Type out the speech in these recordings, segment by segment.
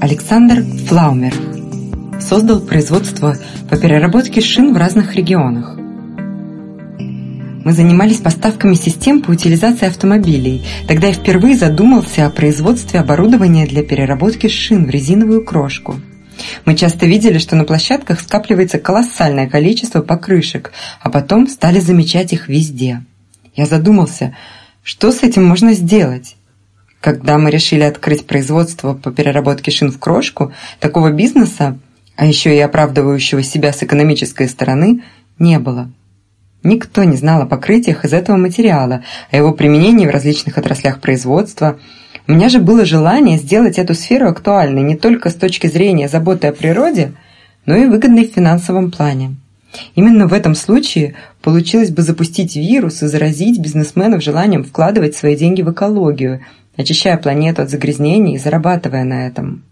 Александр Флаумер создал производство по переработке шин в разных регионах. Мы занимались поставками систем по утилизации автомобилей. Тогда я впервые задумался о производстве оборудования для переработки шин в резиновую крошку. Мы часто видели, что на площадках скапливается колоссальное количество покрышек, а потом стали замечать их везде. Я задумался, что с этим можно сделать? Когда мы решили открыть производство по переработке шин в крошку, такого бизнеса, а еще и оправдывающего себя с экономической стороны, не было. Никто не знал о покрытиях из этого материала, о его применении в различных отраслях производства. У меня же было желание сделать эту сферу актуальной не только с точки зрения заботы о природе, но и выгодной в финансовом плане. Именно в этом случае получилось бы запустить вирус и заразить бизнесменов желанием вкладывать свои деньги в экологию – очищая планету от загрязнений и зарабатывая на этом.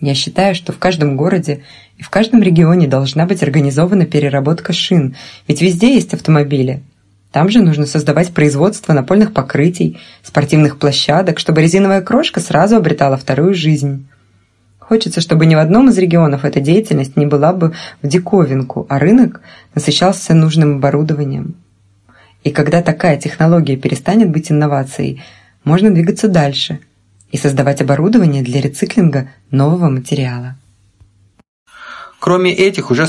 Я считаю, что в каждом городе и в каждом регионе должна быть организована переработка шин, ведь везде есть автомобили. Там же нужно создавать производство напольных покрытий, спортивных площадок, чтобы резиновая крошка сразу обретала вторую жизнь. Хочется, чтобы ни в одном из регионов эта деятельность не была бы в диковинку, а рынок насыщался нужным оборудованием. И когда такая технология перестанет быть инновацией – можно двигаться дальше и создавать оборудование для рециклинга нового материала. Кроме этих уже